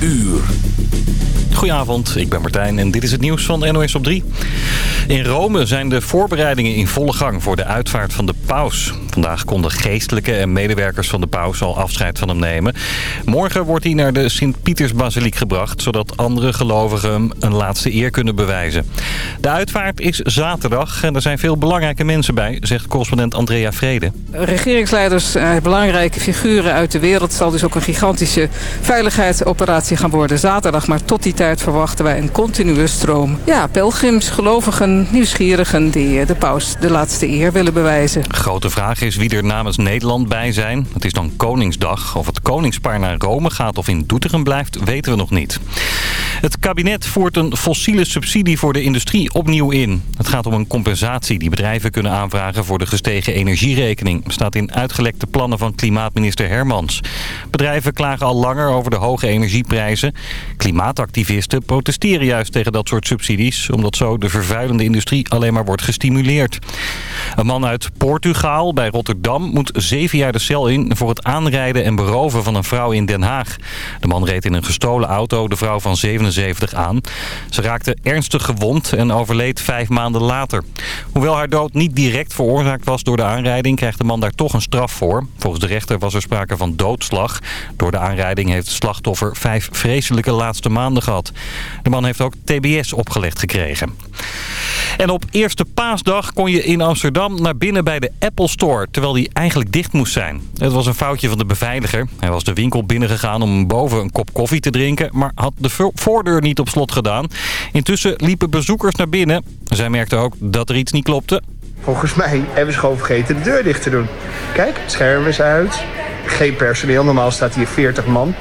uur. Goedenavond, ik ben Martijn en dit is het nieuws van NOS op 3. In Rome zijn de voorbereidingen in volle gang voor de uitvaart van de paus. Vandaag konden geestelijke en medewerkers van de paus al afscheid van hem nemen. Morgen wordt hij naar de Sint-Pietersbasiliek gebracht... zodat andere gelovigen hem een laatste eer kunnen bewijzen. De uitvaart is zaterdag en er zijn veel belangrijke mensen bij... zegt correspondent Andrea Vrede. Regeringsleiders, eh, belangrijke figuren uit de wereld... Zal dus ook een gigantische veiligheidsoperatie gaan worden zaterdag. Maar tot die tijd verwachten wij een continue stroom. Ja, pelgrims, gelovigen, nieuwsgierigen... die eh, de paus de laatste eer willen bewijzen. Grote vraag is wie er namens Nederland bij zijn. Het is dan Koningsdag. Of het koningspaar naar Rome gaat of in Doetinchem blijft, weten we nog niet. Het kabinet voert een fossiele subsidie voor de industrie opnieuw in. Het gaat om een compensatie die bedrijven kunnen aanvragen voor de gestegen energierekening. Staat in uitgelekte plannen van klimaatminister Hermans. Bedrijven klagen al langer over de hoge energieprijzen. Klimaatactivisten protesteren juist tegen dat soort subsidies... omdat zo de vervuilende industrie alleen maar wordt gestimuleerd. Een man uit Portugal bij Rotterdam moet zeven jaar de cel in... voor het aanrijden en beroven van een vrouw in Den Haag. De man reed in een gestolen auto de vrouw van 77 aan. Ze raakte ernstig gewond en overleed vijf maanden later. Hoewel haar dood niet direct veroorzaakt was door de aanrijding... krijgt de man daar toch een straf voor. Volgens de rechter was er sprake van doodslag. Door de aanrijding heeft het slachtoffer vijf vreselijke laatste maanden gehad. De man heeft ook TBS opgelegd gekregen. En op eerste paasdag kon je in Amsterdam naar binnen bij de Apple Store... terwijl die eigenlijk dicht moest zijn. Het was een foutje van de beveiliger. Hij was de winkel binnengegaan om boven een kop koffie te drinken... maar had de voordeur niet op slot gedaan. Intussen liepen bezoekers naar binnen. Zij merkten ook dat er iets niet klopte. Volgens mij hebben ze gewoon vergeten de deur dicht te doen. Kijk, het scherm is uit. Geen personeel, normaal staat hier 40 man.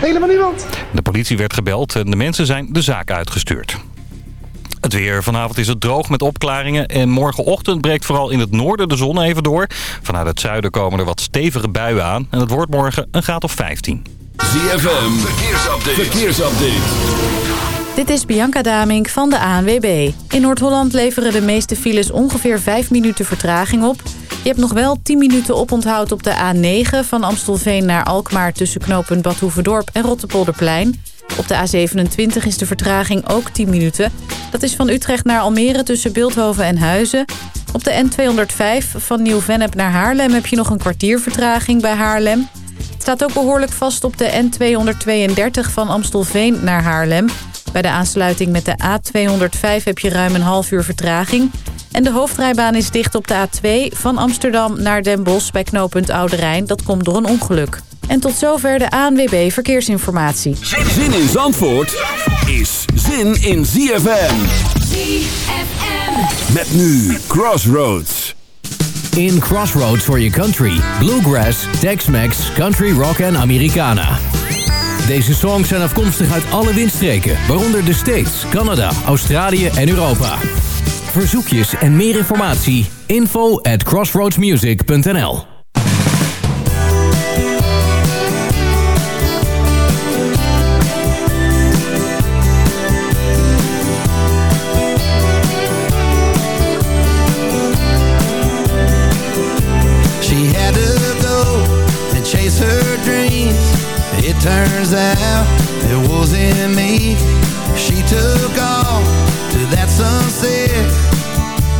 Helemaal niemand. De politie werd gebeld en de mensen zijn de zaak uitgestuurd. Het weer. Vanavond is het droog met opklaringen. En morgenochtend breekt vooral in het noorden de zon even door. Vanuit het zuiden komen er wat stevige buien aan. En het wordt morgen een graad of 15. ZFM. Verkeersupdate. Verkeersupdate. Dit is Bianca Damink van de ANWB. In Noord-Holland leveren de meeste files ongeveer 5 minuten vertraging op. Je hebt nog wel 10 minuten oponthoud op de A9 van Amstelveen naar Alkmaar... tussen knooppunt Badhoevedorp en Rottepolderplein. Op de A27 is de vertraging ook 10 minuten. Dat is van Utrecht naar Almere tussen Beeldhoven en Huizen. Op de N205 van Nieuw-Vennep naar Haarlem heb je nog een kwartier vertraging bij Haarlem. Het staat ook behoorlijk vast op de N232 van Amstelveen naar Haarlem. Bij de aansluiting met de A205 heb je ruim een half uur vertraging. En de hoofdrijbaan is dicht op de A2 van Amsterdam naar Den Bosch bij knooppunt Oude Rijn. Dat komt door een ongeluk. En tot zover de ANWB Verkeersinformatie. Zin in Zandvoort is zin in ZFM. ZFM. Met nu Crossroads. In Crossroads for your country. Bluegrass, Tex-Mex, Country Rock en Americana. Deze songs zijn afkomstig uit alle windstreken, waaronder de States, Canada, Australië en Europa. Verzoekjes en meer informatie, info at crossroadsmusic.nl turns out it wasn't me. She took off to that sunset.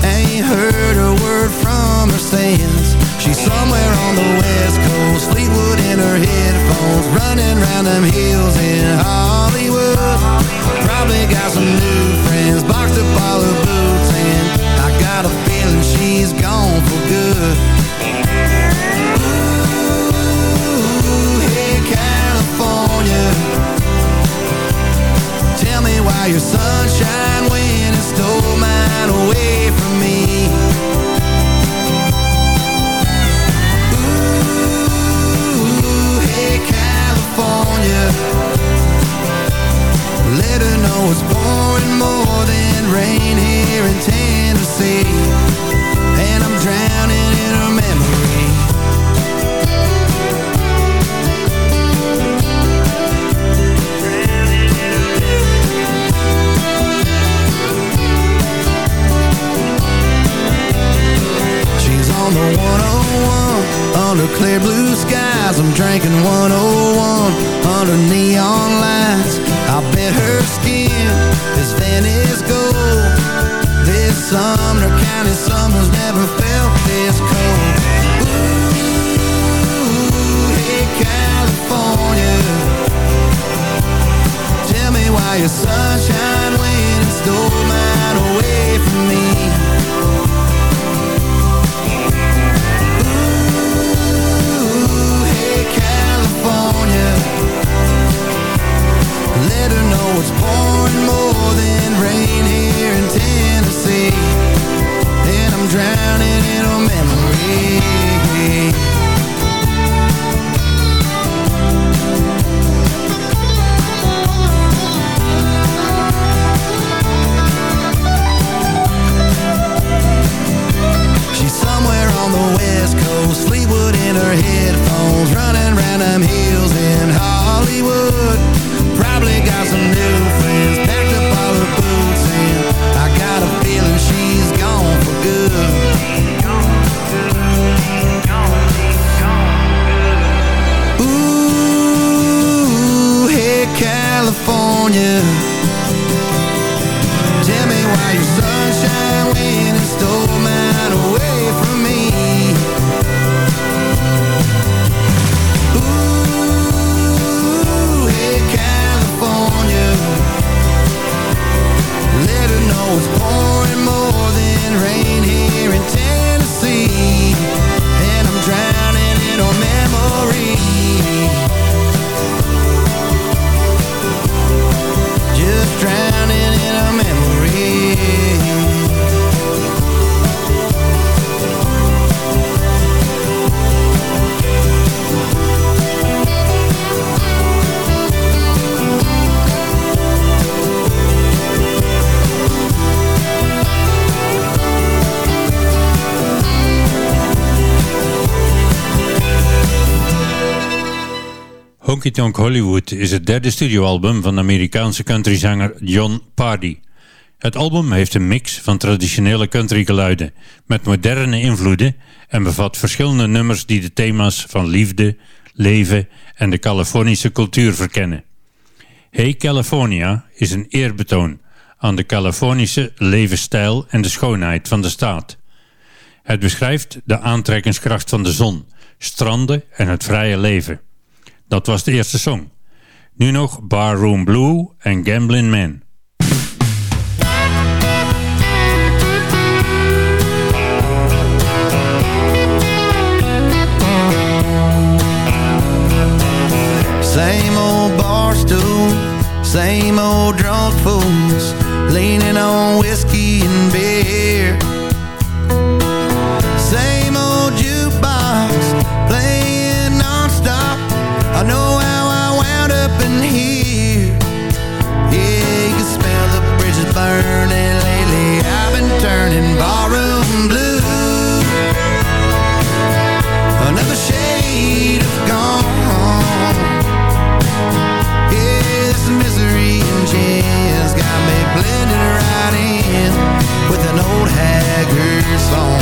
Ain't heard a word from her since. She's somewhere on the west coast, Fleetwood in her headphones, running round them hills in Hollywood. Probably got some new friends, boxed up all her boots, and I got a feeling she's gone for good. Your sunshine went and stole mine away from me. Ooh, hey California. Let her know it's pouring more than rain here in Tennessee. And I'm drowning under clear blue skies. I'm drinking 101 under neon lights. I bet her skin is Venice gold. This Sumner County summer's never felt this cold. Ooh, hey California. Tell me why your sunshine went and stole mine away from me. Let her know it's pouring more than rain here in Tennessee. And I'm drowning in a memory Honky Tonk Hollywood is het derde studioalbum van de Amerikaanse countryzanger John Pardy. Het album heeft een mix van traditionele countrygeluiden met moderne invloeden en bevat verschillende nummers die de thema's van liefde, leven en de Californische cultuur verkennen. Hey California is een eerbetoon aan de Californische levensstijl en de schoonheid van de staat. Het beschrijft de aantrekkingskracht van de zon, stranden en het vrije leven. Dat was de eerste song. Nu nog Barroom Blue en Gamblin' Man. Same old bar stool, same old drunk fools, leaning on whiskey and beer.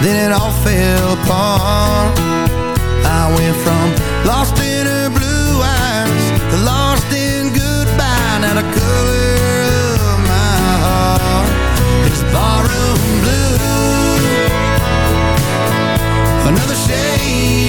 Then it all fell apart. I went from lost in her blue eyes to lost in goodbye. Now the color of my heart is barroom blue. Another shade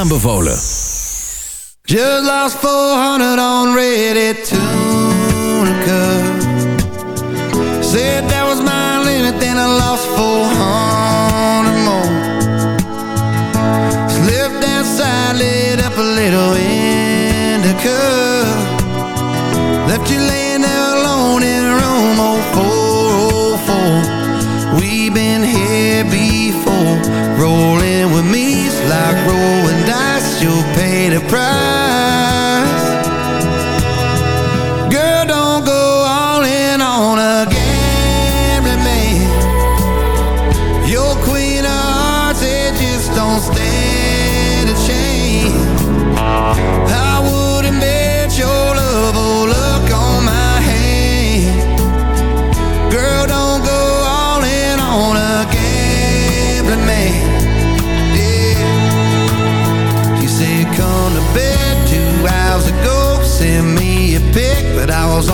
aanbevolen. Just lost 400 on Reddit Tunica. Said that was my limit, then I lost 400 more. Slipped outside, lit up a little indica. Left you laying there alone in room 404. We've been here you'll pay the price.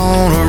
wanna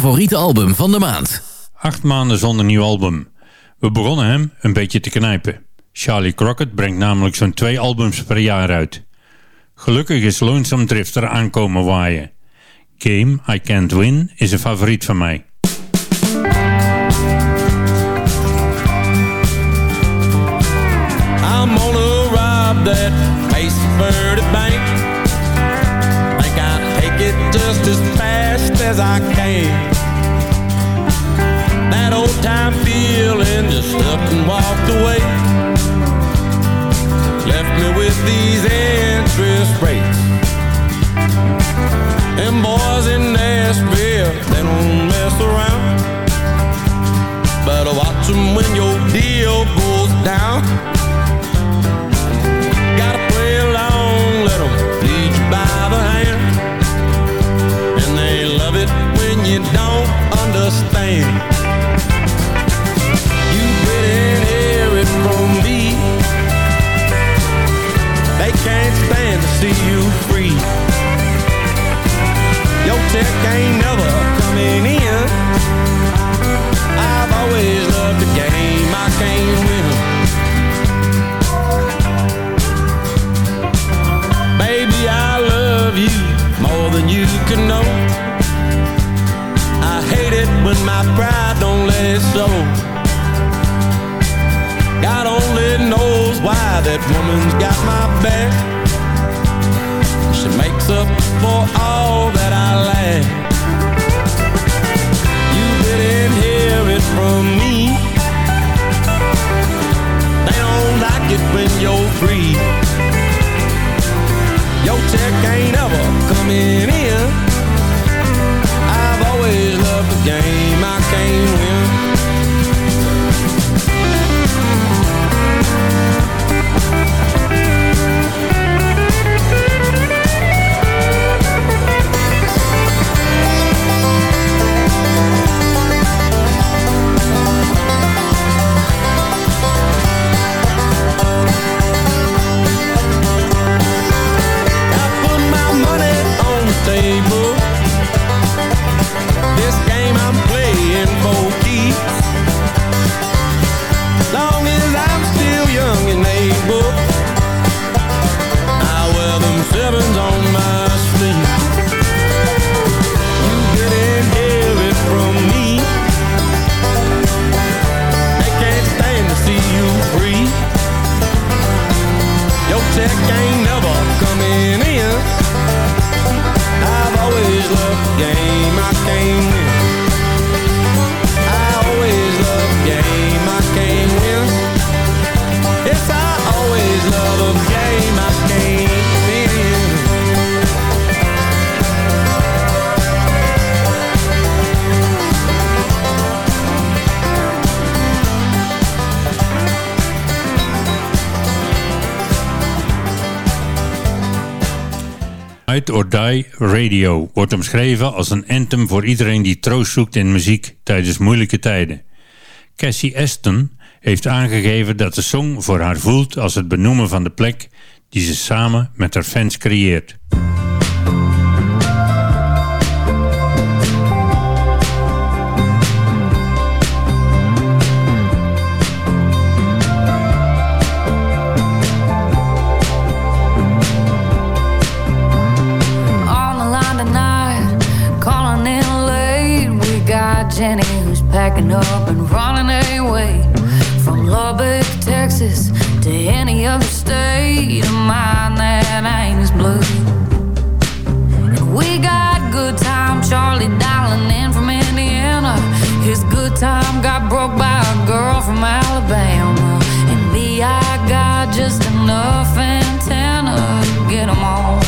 favoriete album van de maand. Acht maanden zonder nieuw album. We begonnen hem een beetje te knijpen. Charlie Crockett brengt namelijk zo'n twee albums per jaar uit. Gelukkig is Lonesome Drifter aankomen waaien. Game I Can't Win is een favoriet van mij. as I can. That old time feeling just up and walked away. Left me with these interest rates. Them boys in Nashville, they don't mess around. Better watch them when your deal goes down. time. You didn't hear it from me. They can't stand to see you free. Your tech ain't never Ride or Die Radio wordt omschreven als een anthem voor iedereen die troost zoekt in muziek tijdens moeilijke tijden. Cassie Aston heeft aangegeven dat de song voor haar voelt als het benoemen van de plek die ze samen met haar fans creëert. Packing up and running away from Lubbock, Texas to any other state of mind that ain't as blue. And we got good time, Charlie dialing in from Indiana. His good time got broke by a girl from Alabama. And me, I got just enough antenna to get 'em all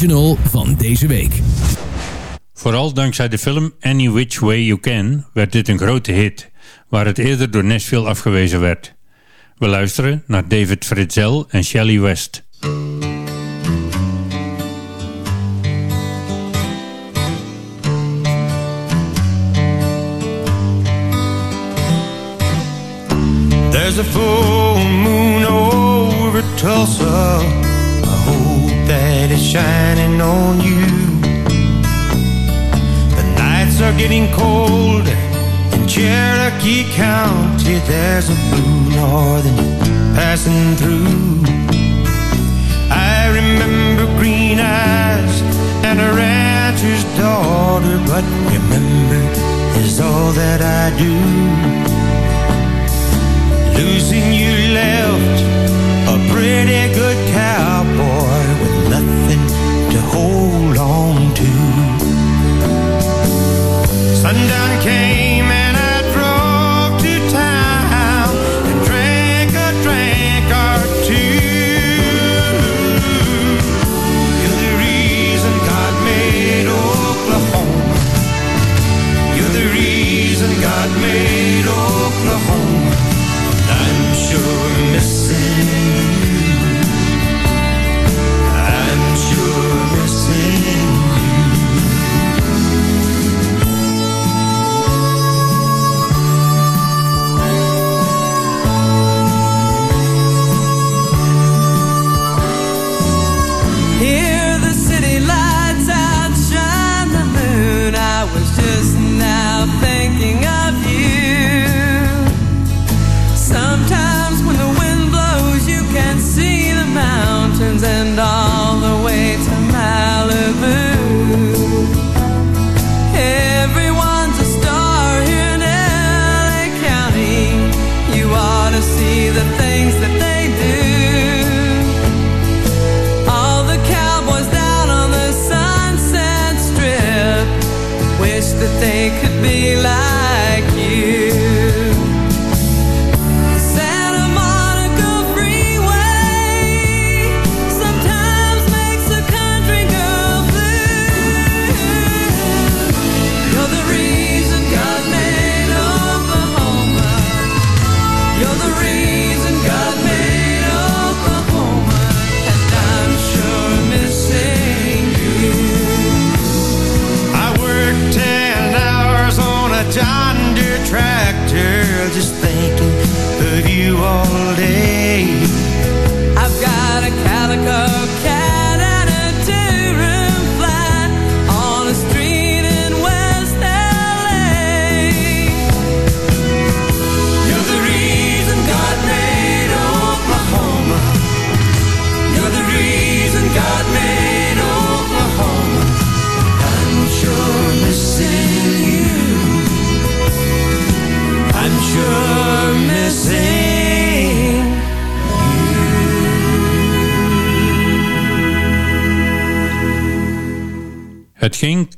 original van deze week. Vooral dankzij de film Any Which Way You Can werd dit een grote hit, waar het eerder door Nashville afgewezen werd. We luisteren naar David Fritzel en Shelley West. There's a full moon over Tulsa. That it's shining on you. The nights are getting cold in Cherokee County. There's a blue northern passing through. I remember green eyes and a rancher's daughter, but remember is all that I do. Losing you left a pretty good cowboy with nothing to hold on to. Sundown came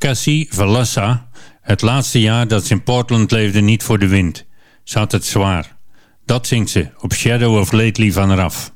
Cassie Valassa het laatste jaar dat ze in Portland leefde niet voor de wind. Ze had het zwaar. Dat zingt ze op Shadow of Lately van. Out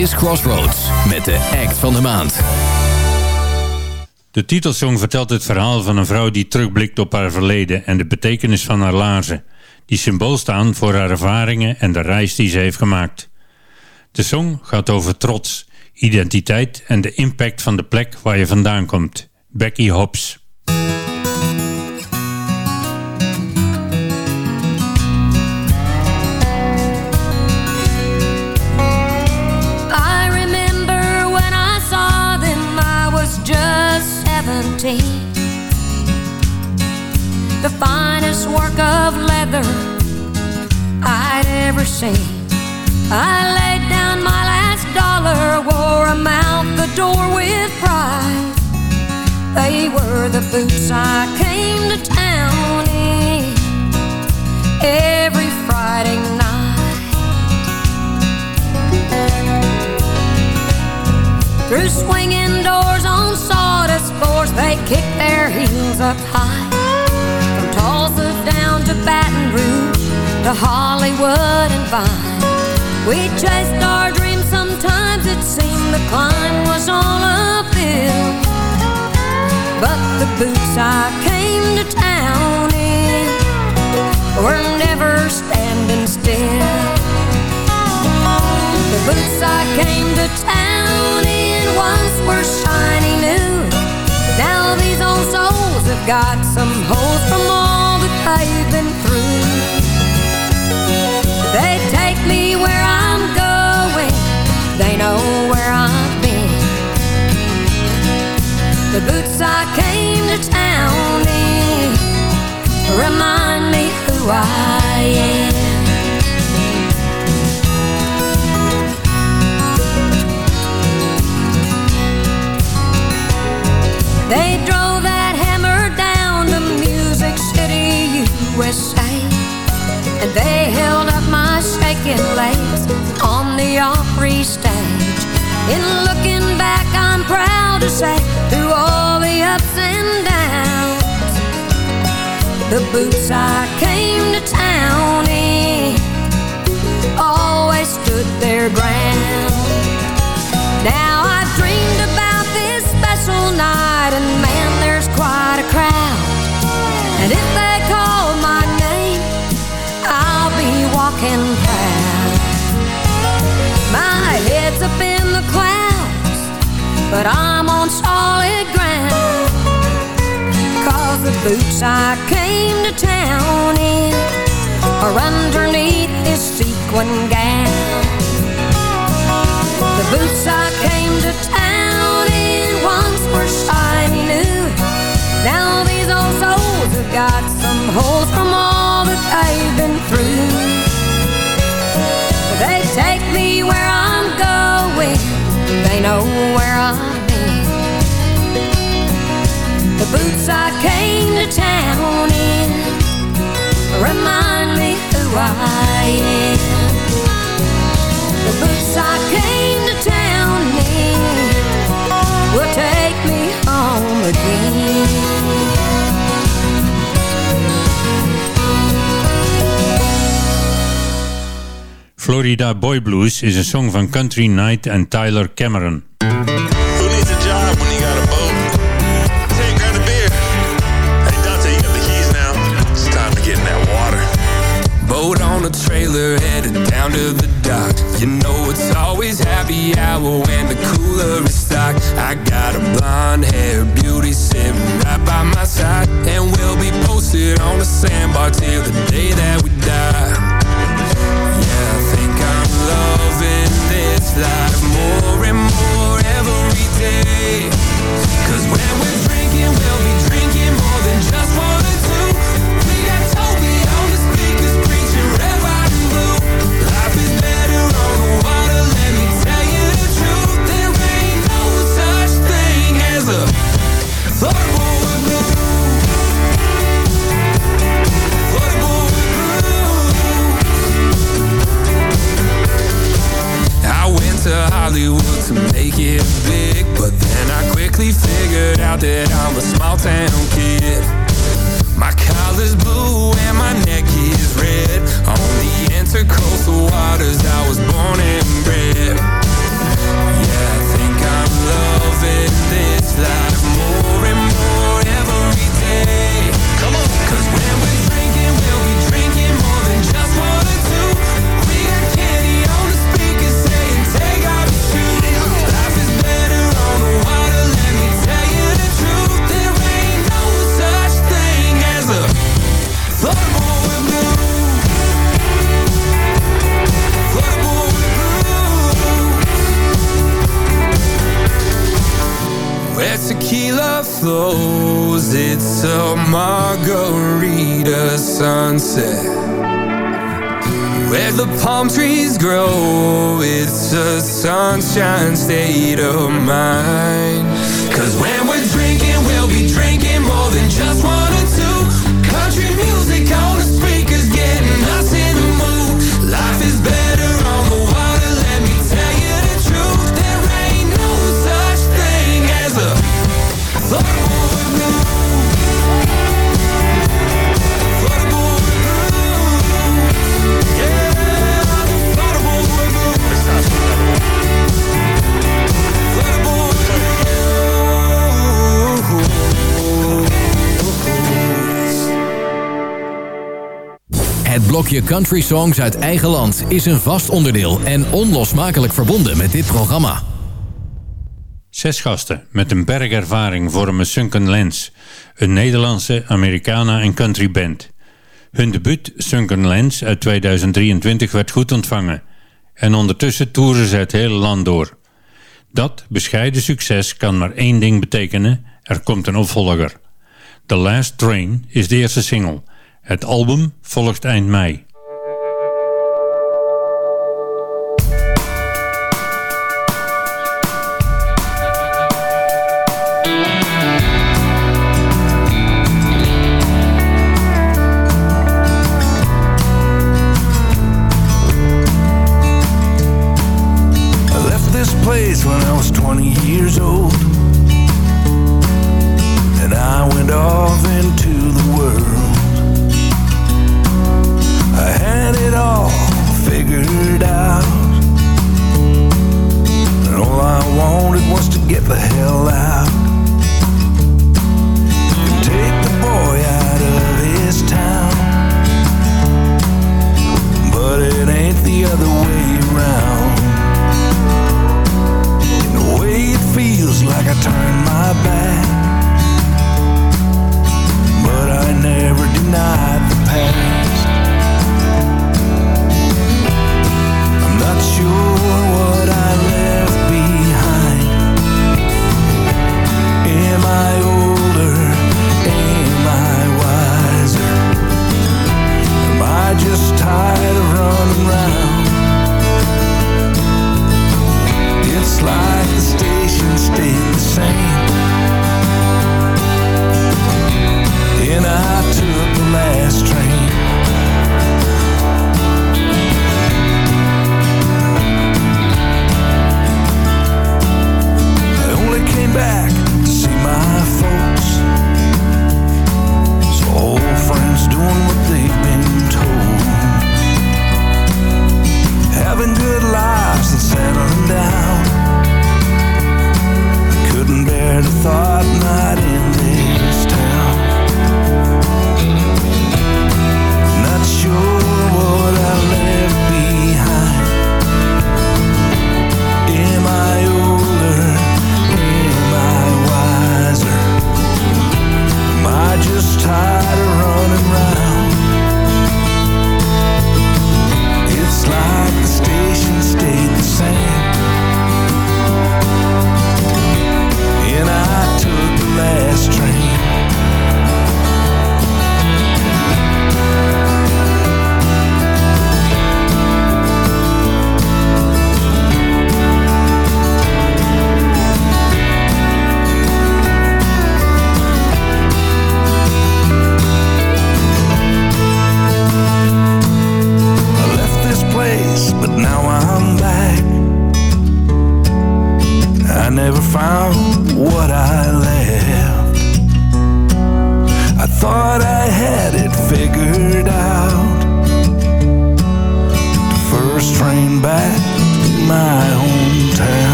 is Crossroads met de act van de maand. De titelsong vertelt het verhaal van een vrouw die terugblikt op haar verleden en de betekenis van haar laarzen, die symbool staan voor haar ervaringen en de reis die ze heeft gemaakt. De song gaat over trots, identiteit en de impact van de plek waar je vandaan komt. Becky Hobbs. 17. The finest work of leather I'd ever seen. I laid down my last dollar, wore 'em out the door with pride. They were the boots I came to town in every Friday night. Through swinging doors they kick their heels up high. From Tulsa down to Baton Rouge, to Hollywood and Vine. We chased our dreams, sometimes it seemed the climb was all uphill. But the boots I came to town in were never standing still. The boots I came to town in once were shiny new. Now these old souls have got some holes from all that they've been through. They take me where I'm going. They know where I've been. The boots I came to town in remind me who I am. They drove that hammer down to Music City, USA. And they held up my shaking legs on the Opry stage. In looking back, I'm proud to say, through all the ups and downs, the boots I came to town in always stood their ground. Now night, and man, there's quite a crowd. And if they call my name, I'll be walking proud. My head's up in the clouds, but I'm on solid ground. Cause the boots I came to town in are underneath this sequin gown. The boots I came to town were shiny new. Now these old souls have got some holes from all that they've been through. They take me where I'm going. They know where I've been. The boots I came to town in remind me who I am. The boots I came to Florida Boy Blues is een song van Country Night en Tyler Cameron. Who needs a job when you got a boat? Hey, grab a beer. Hey, Dante, you got the keys now. It's time to get in that water. Boat on a trailer headed down to the dock. You know it's always happy hour when the is stocked. I got a blonde hair beauty sitting right by my side. And we'll be posted on the sandbar till the day that we die. Yeah, I think I'm loving this life more and more every day. Cause when we're drinking, we'll be Hollywood to make it big But then I quickly figured out that I'm a small town kid. My collar's blue and my neck is red. On the intercoastal waters I was born and bred. Yeah, I think I'm loving this life more and more every day. Come on! Cause flows. It's a margarita sunset. Where the palm trees grow, it's a sunshine state of mind. Cause when we're drinking, we'll be drinking more than just one blokje Country Songs uit eigen land is een vast onderdeel en onlosmakelijk verbonden met dit programma. Zes gasten met een bergervaring vormen Sunken Lens, een Nederlandse, Americana en country band. Hun debuut Sunken Lens uit 2023 werd goed ontvangen en ondertussen toeren ze het hele land door. Dat bescheiden succes kan maar één ding betekenen, er komt een opvolger. The Last Train is de eerste single. Het album volgt eind mei.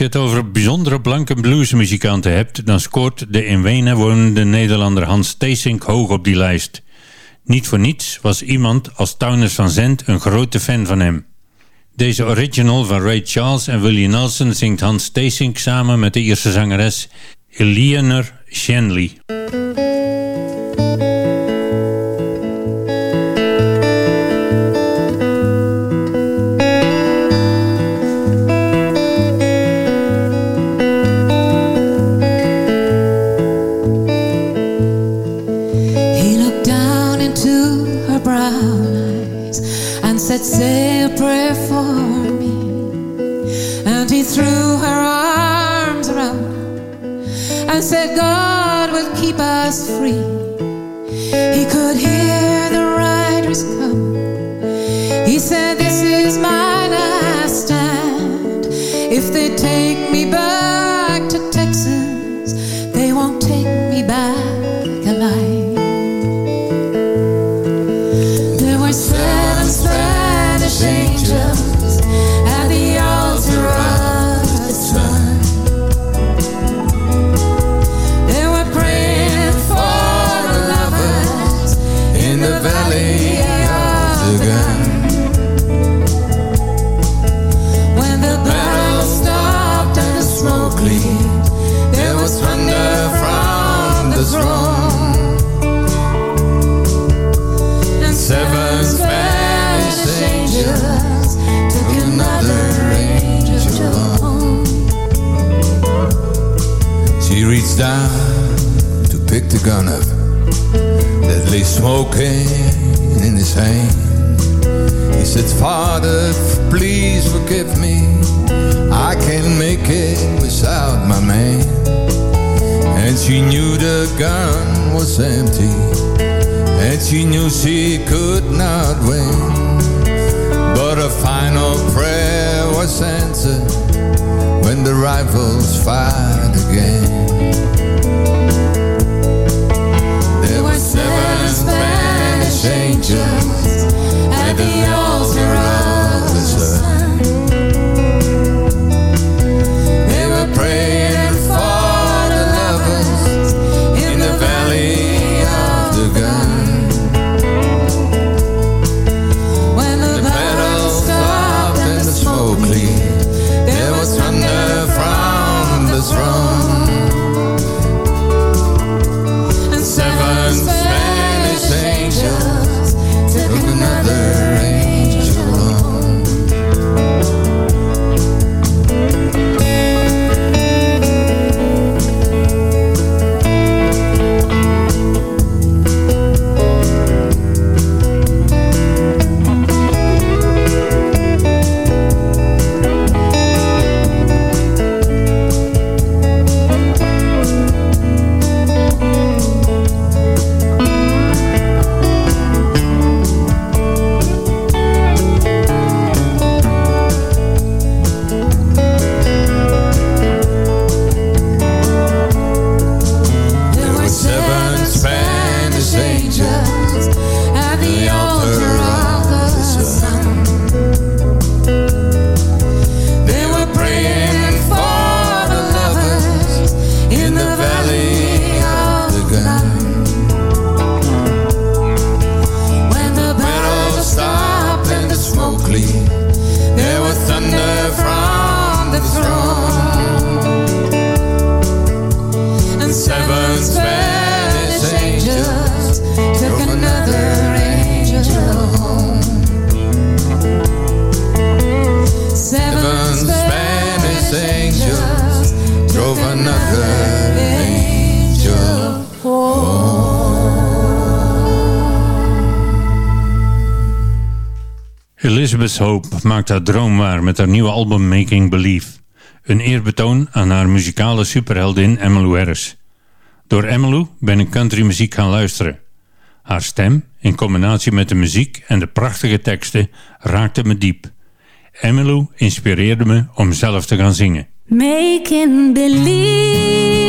Je het over bijzondere blanke bluesmuzikanten hebt, dan scoort de in Wenen wonende Nederlander Hans Steesink hoog op die lijst. Niet voor niets was iemand als Townes van Zandt een grote fan van hem. Deze original van Ray Charles en Willie Nelson zingt Hans Steesink samen met de Ierse zangeres Eleanor Shanley. she knew she could not win. But a final prayer was answered when the rifles fired again. There were seven Spanish angels at the Hope maakt haar droom waar met haar nieuwe album Making Believe. Een eerbetoon aan haar muzikale superheldin Emmylou Harris. Door Emmylou ben ik countrymuziek gaan luisteren. Haar stem, in combinatie met de muziek en de prachtige teksten, raakte me diep. Emmylou inspireerde me om zelf te gaan zingen. Making Believe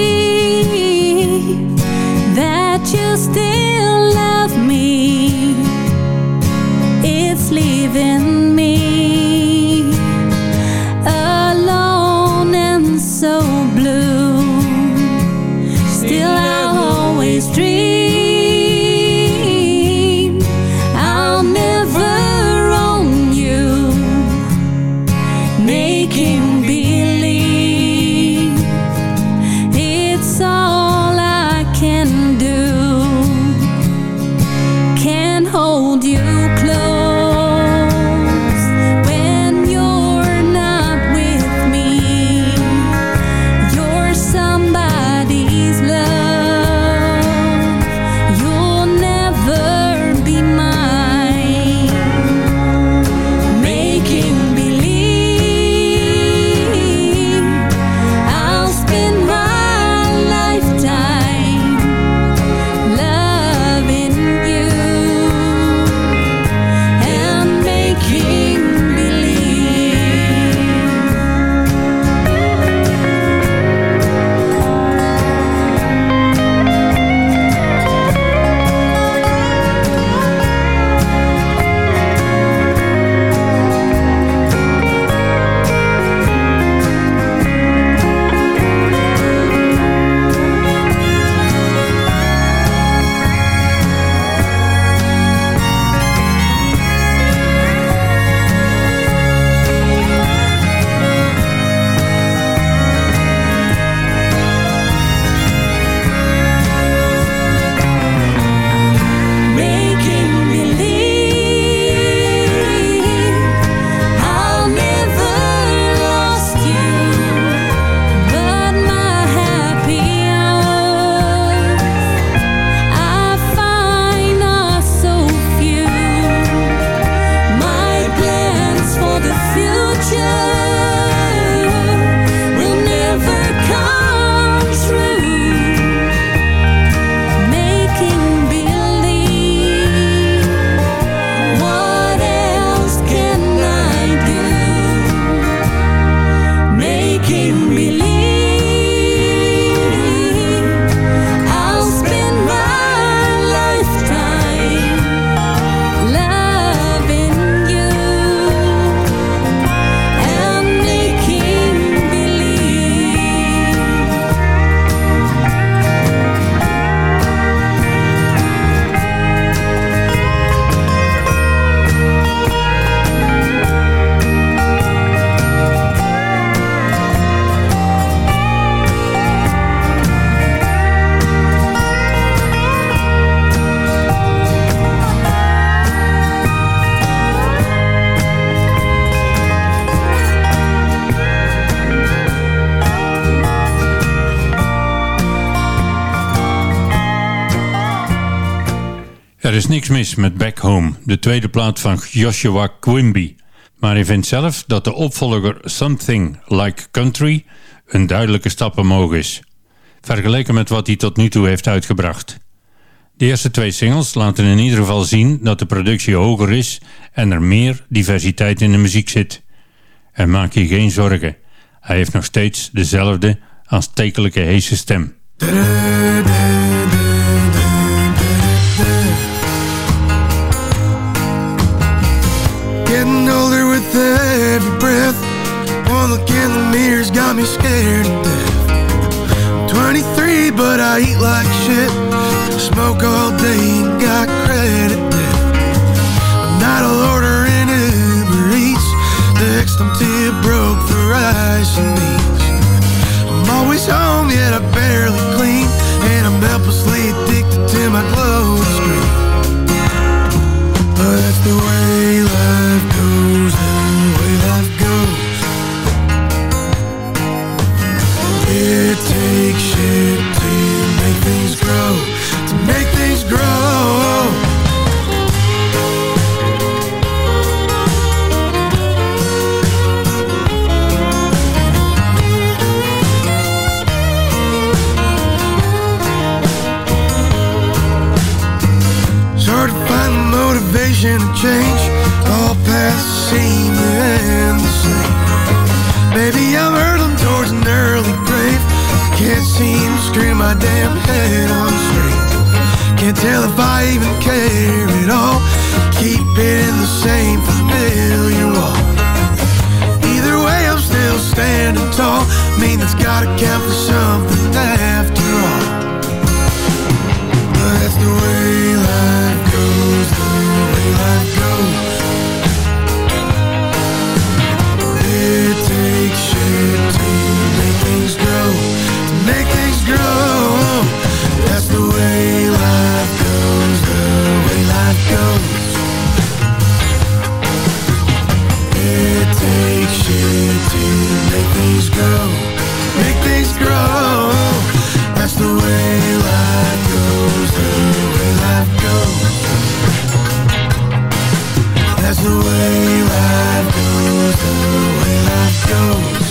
is niks mis met Back Home, de tweede plaat van Joshua Quimby. Maar hij vindt zelf dat de opvolger Something Like Country een duidelijke stap omhoog is. Vergeleken met wat hij tot nu toe heeft uitgebracht. De eerste twee singles laten in ieder geval zien dat de productie hoger is en er meer diversiteit in de muziek zit. En maak je geen zorgen, hij heeft nog steeds dezelfde aanstekelijke heese stem. Getting older with every breath. One look in the mirror's got me scared to death. 23, but I eat like shit. Smoke all day, ain't got credit debt. Night I'll order in Uber Eats. Next I'm too broke for rice and beans. I'm always home, yet I barely clean. And I'm helplessly addicted motivation to change. All paths seem the same. Maybe I'm hurtling towards an early grave. Can't seem to scream my damn head on straight. Can't tell if I even care at all. Keep hitting the same familiar wall. Either way, I'm still standing tall. Mean that's gotta count for something after all. But that's the way life goes, the way life goes, life goes. It takes you to make things grow, make things grow. That's the way life goes, life goes. Goes, the way life goes.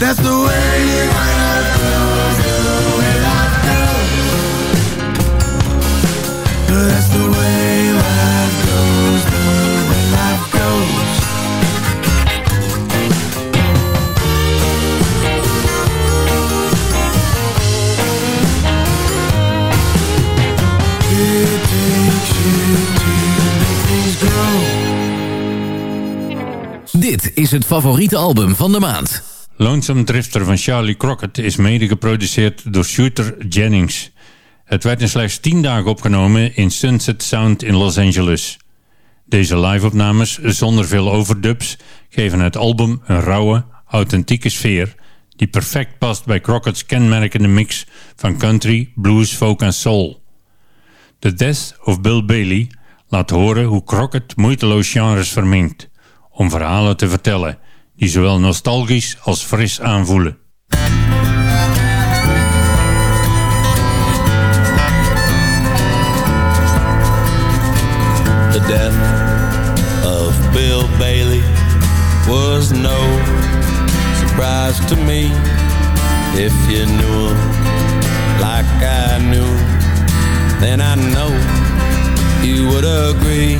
That's the way life goes, the way life goes. That's the way life is het favoriete album van de maand. Lonesome Drifter van Charlie Crockett is mede geproduceerd door Shooter Jennings. Het werd in slechts 10 dagen opgenomen in Sunset Sound in Los Angeles. Deze live-opnames, zonder veel overdubs, geven het album een rauwe, authentieke sfeer die perfect past bij Crockett's kenmerkende mix van country, blues, folk en soul. The Death of Bill Bailey laat horen hoe Crockett moeiteloos genres vermengt om verhalen te vertellen die zowel nostalgisch als fris aanvoelen. The death of Bill Bailey was no surprise to me. If you knew him like I knew then I know you would agree.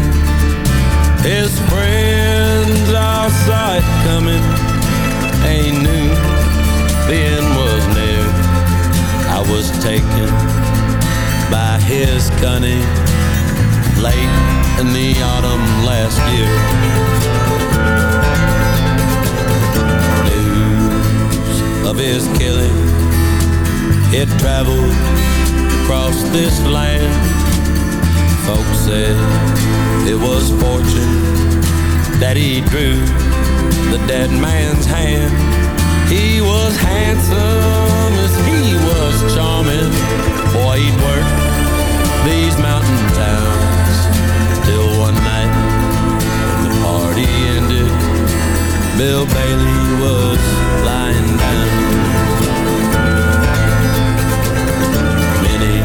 His it coming. They knew the end was near. I was taken by his cunning late in the autumn last year. News of his killing, it traveled across this land. Folks said it was fortune that he drew the dead man's hand. He was handsome as he was charming. Boy, he'd work these mountain towns till one night the party ended. Bill Bailey was lying down. Many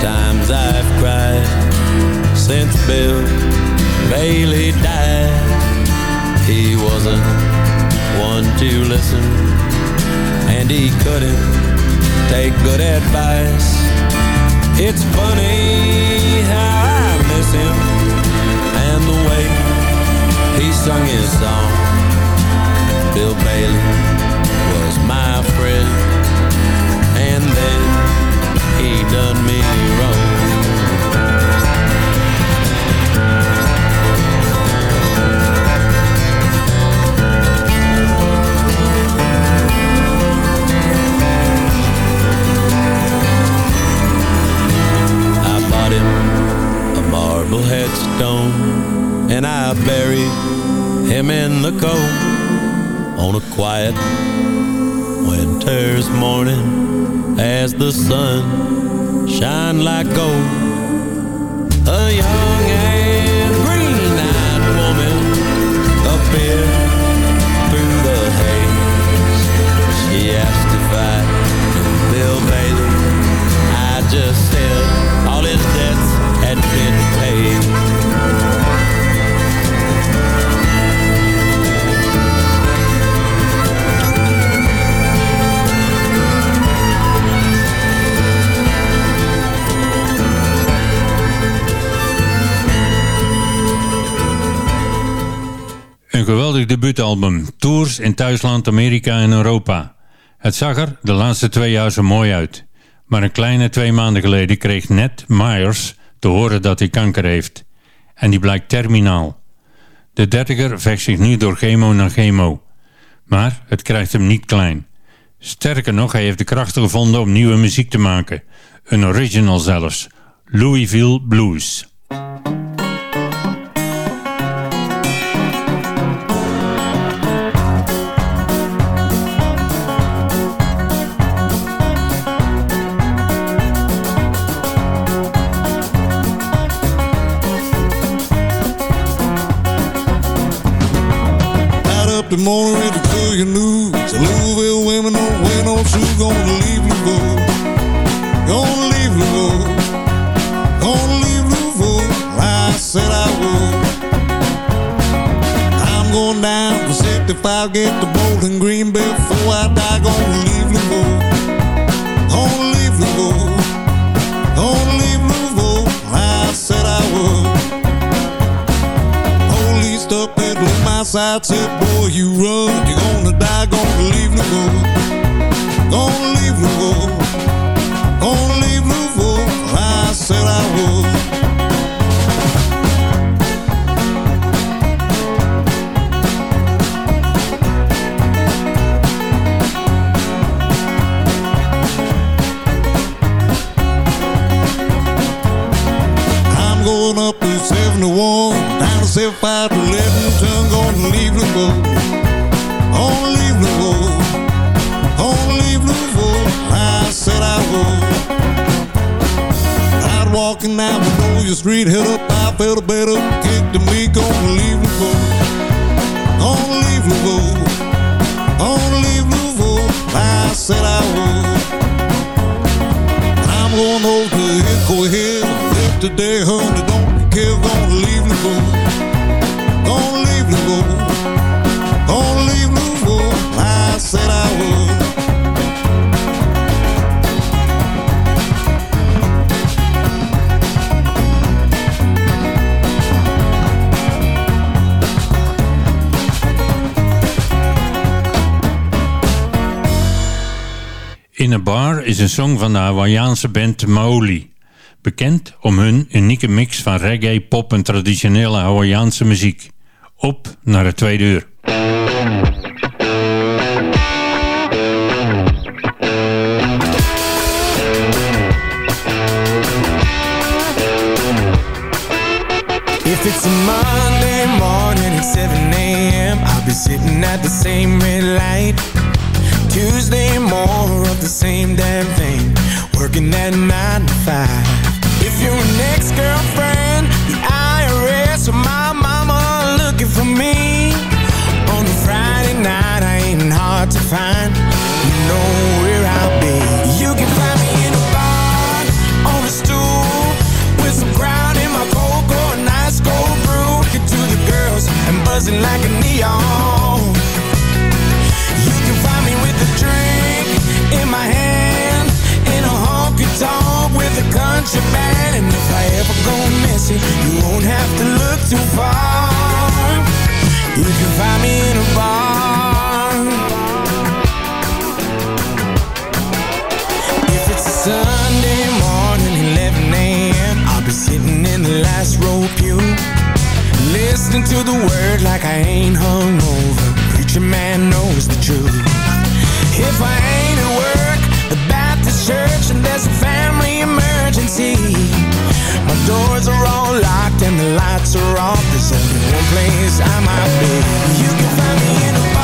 times I've cried since Bill Bailey died. He wasn't one to listen, and he couldn't take good advice. It's funny how I miss him and the way he sung his song. Bill Bailey was my friend, and then he done me wrong. Headstone, and I buried him in the cold on a quiet winter's morning as the sun shined like gold. A young Een geweldig debuutalbum. Tours in thuisland, Amerika en Europa. Het zag er de laatste twee jaar zo mooi uit. Maar een kleine twee maanden geleden kreeg Ned Myers te horen dat hij kanker heeft. En die blijkt terminaal. De dertiger vecht zich nu door chemo naar chemo. Maar het krijgt hem niet klein. Sterker nog, hij heeft de krachten gevonden om nieuwe muziek te maken. Een original zelfs. Louisville Blues. Morning ready to tell news. The Louisville women don't wear no shoes. Gonna leave Louisville. Gonna leave Louisville. Gonna leave Louisville. I said I would. I'm going down to 65, get the Bowling Green before my side said, boy, you run, you're gonna die, gonna leave Louisville. Gonna leave Louisville. Gonna leave Louisville. I said I would. Magnolia Street, hit up, I felt better kick to me, gonna leave Louisville. Gonna leave Louisville. Gonna leave Louisville. I said I would. I'm going over to Hickory Hill. If today, honey, don't care, gonna leave Louisville. Gonna leave Louisville. Gonna Bar is een song van de Hawaïaanse band Maoli. Bekend om hun unieke mix van reggae, pop en traditionele Hawaïaanse muziek. Op naar het tweede uur. If it's a Monday morning at 7 a.m., I'll be sitting at the same red light. Tuesday, more of the same damn thing. Working that nine to five. If you're an ex-girlfriend, the IRS or my mama looking for me. On a Friday night, I ain't hard to find. You know where I'll be. You can find me in a bar, on a stool, with some crowd in my cocoa and ice cold brew. Looking to the girls and buzzing like a got you bad And if I ever go missing You won't have to look too far. You can find me in a bar. If it's a Sunday morning 11 a.m. I'll be sitting in the last row pew Listening to the word like I ain't hungover Preacher man knows the truth. If I ain't at work there's a family emergency. My doors are all locked and the lights are off. There's only one place I might be. You can find me in a